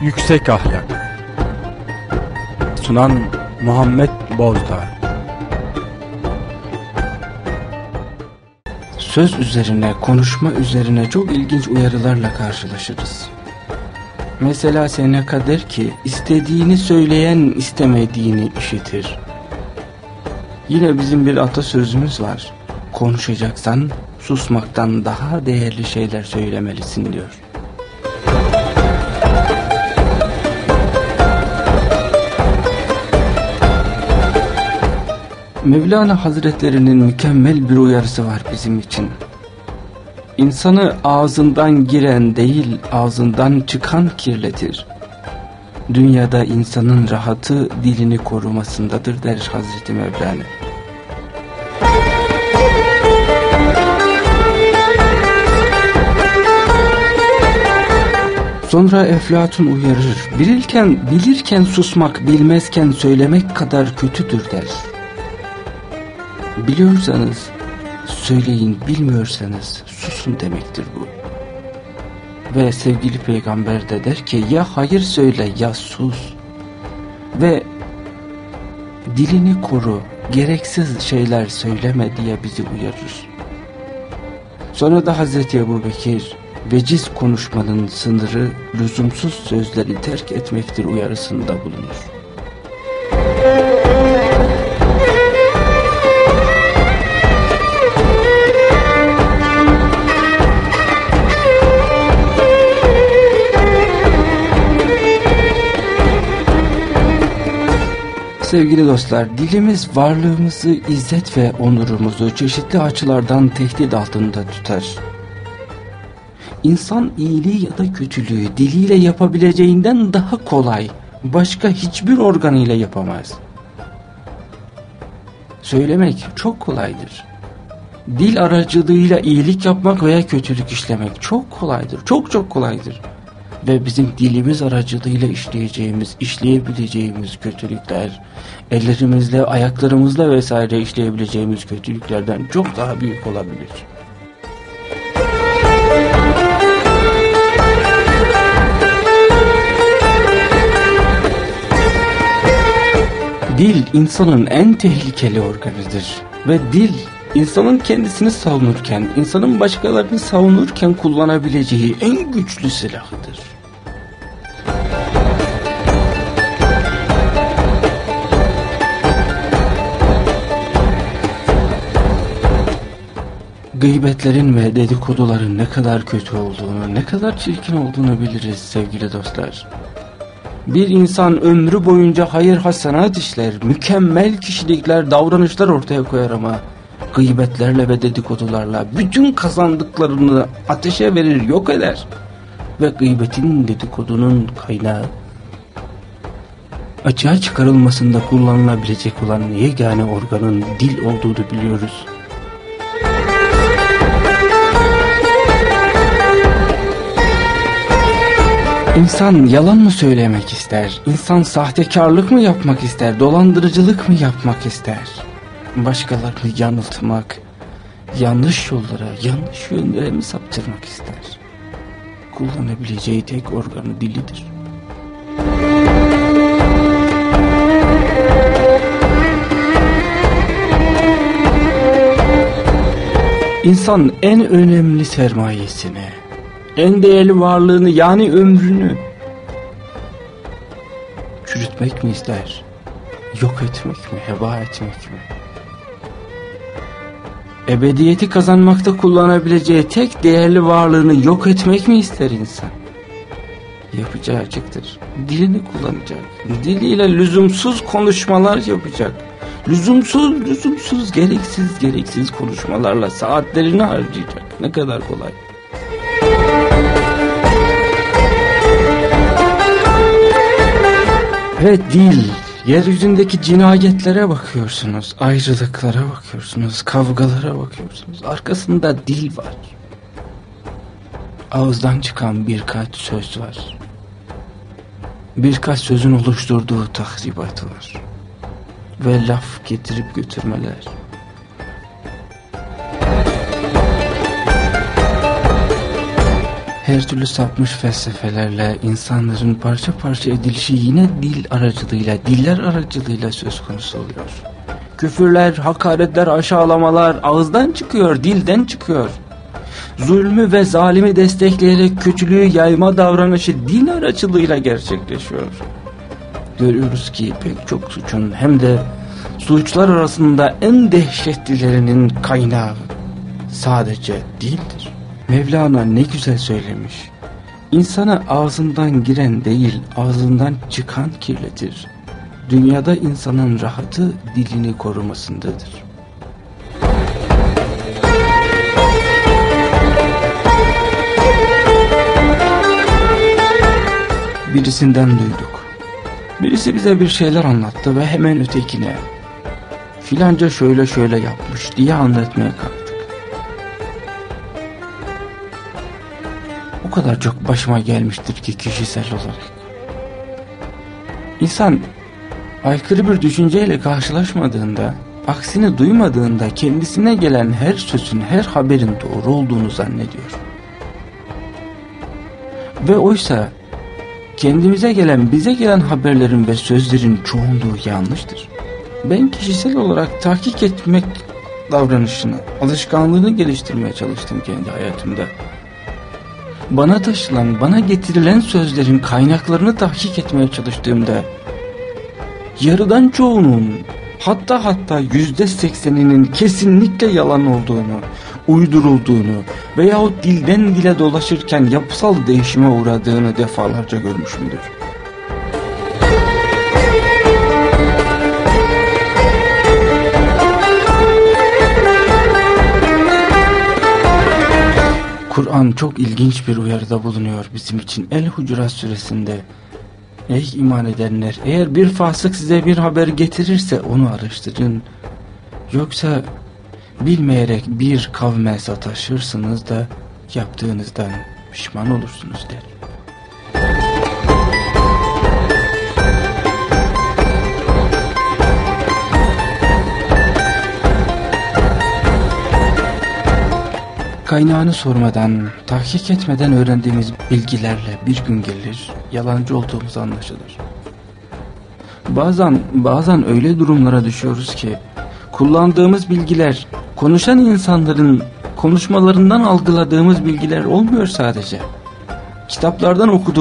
Yüksek Ahlak Sunan Muhammed Bozdağ Söz üzerine, konuşma üzerine çok ilginç uyarılarla karşılaşırız. Mesela Seneca der ki, istediğini söyleyen istemediğini işitir. Yine bizim bir atasözümüz var. Konuşacaksan susmaktan daha değerli şeyler söylemelisin diyor. Mevlana Hazretlerinin mükemmel bir uyarısı var bizim için. İnsanı ağzından giren değil ağzından çıkan kirletir. Dünyada insanın rahatı dilini korumasındadır der Hazreti Mevlana. Sonra Eflatun uyarır. Bilirken, bilirken susmak, bilmezken söylemek kadar kötüdür der. Biliyorsanız söyleyin, bilmiyorsanız susun demektir bu. Ve sevgili peygamber de der ki ya hayır söyle ya sus. Ve dilini koru, gereksiz şeyler söyleme diye bizi uyarır. Sonra da Hazreti Ebu Bekir veciz konuşmanın sınırı lüzumsuz sözleri terk etmektir uyarısında bulunur. Sevgili dostlar, dilimiz varlığımızı, izzet ve onurumuzu çeşitli açılardan tehdit altında tutar. İnsan iyiliği ya da kötülüğü diliyle yapabileceğinden daha kolay, başka hiçbir organıyla yapamaz. Söylemek çok kolaydır. Dil aracılığıyla iyilik yapmak veya kötülük işlemek çok kolaydır, çok çok kolaydır ve bizim dilimiz aracılığıyla işleyeceğimiz, işleyebileceğimiz kötülükler, ellerimizle, ayaklarımızla vesaire işleyebileceğimiz kötülüklerden çok daha büyük olabilir. Dil insanın en tehlikeli organıdır ve dil insanın kendisini savunurken, insanın başkalarını savunurken kullanabileceği en güçlü silahıdır. Gıybetlerin ve dedikoduların ne kadar kötü olduğunu, ne kadar çirkin olduğunu biliriz sevgili dostlar. Bir insan ömrü boyunca hayır hasenat işler, mükemmel kişilikler, davranışlar ortaya koyar ama gıybetlerle ve dedikodularla bütün kazandıklarını ateşe verir, yok eder. Ve gıybetin dedikodunun kaynağı açığa çıkarılmasında kullanılabilecek olan yegane organın dil olduğunu biliyoruz. İnsan yalan mı söylemek ister? İnsan sahtekarlık mı yapmak ister? Dolandırıcılık mı yapmak ister? Başkalarını yanıltmak, yanlış yollara, yanlış yönlere mi saptırmak ister? Kullanabileceği tek organı dilidir. İnsan en önemli sermayesini, en değerli varlığını yani ömrünü çürütmek mi ister? Yok etmek mi? Heba etmek mi? Ebediyeti kazanmakta kullanabileceği tek değerli varlığını yok etmek mi ister insan? Yapacağı açıktır. Dilini kullanacak. Diliyle lüzumsuz konuşmalar yapacak. Lüzumsuz, lüzumsuz, gereksiz, gereksiz konuşmalarla saatlerini harcayacak. Ne kadar kolay. Ve dil, yeryüzündeki cinayetlere bakıyorsunuz, ayrılıklara bakıyorsunuz, kavgalara bakıyorsunuz. Arkasında dil var. Ağızdan çıkan birkaç söz var. Birkaç sözün oluşturduğu tahribat var. Ve laf getirip götürmeler. Her türlü sapmış felsefelerle insanların parça parça edilişi yine dil aracılığıyla, diller aracılığıyla söz konusu oluyor. Küfürler, hakaretler, aşağılamalar ağızdan çıkıyor, dilden çıkıyor. Zulmü ve zalimi destekleyerek kötülüğü yayma davranışı dil aracılığıyla gerçekleşiyor. Görüyoruz ki pek çok suçun hem de suçlar arasında en dehşetlilerinin kaynağı sadece dildir. Mevlana ne güzel söylemiş. İnsana ağzından giren değil, ağzından çıkan kirletir. Dünyada insanın rahatı dilini korumasındadır. Birisinden duyduk. Birisi bize bir şeyler anlattı ve hemen ötekine filanca şöyle şöyle yapmış diye anlatmaya kalktık. Kadar çok başıma gelmiştir ki kişisel olarak. İnsan aykırı bir düşünceyle karşılaşmadığında, aksini duymadığında kendisine gelen her sözün, her haberin doğru olduğunu zannediyor. Ve oysa kendimize gelen, bize gelen haberlerin ve sözlerin çoğunluğu yanlıştır. Ben kişisel olarak tahkik etmek davranışını, alışkanlığını geliştirmeye çalıştım kendi hayatımda. Bana taşılan, bana getirilen sözlerin kaynaklarını tahkik etmeye çalıştığımda yarıdan çoğunun hatta hatta yüzde sekseninin kesinlikle yalan olduğunu, uydurulduğunu veyahut dilden dile dolaşırken yapısal değişime uğradığını defalarca görmüşümdür. Kur'an çok ilginç bir uyarıda bulunuyor bizim için. El Hucurat suresinde. Ey iman edenler eğer bir fasık size bir haber getirirse onu araştırın. Yoksa bilmeyerek bir kavme sataşırsınız da yaptığınızdan pişman olursunuz der. Kaynağını sormadan, tahkik etmeden öğrendiğimiz bilgilerle bir gün gelir, yalancı olduğumuz anlaşılır. Bazen, bazen öyle durumlara düşüyoruz ki, kullandığımız bilgiler, konuşan insanların konuşmalarından algıladığımız bilgiler olmuyor sadece. Kitaplardan okuduğumuz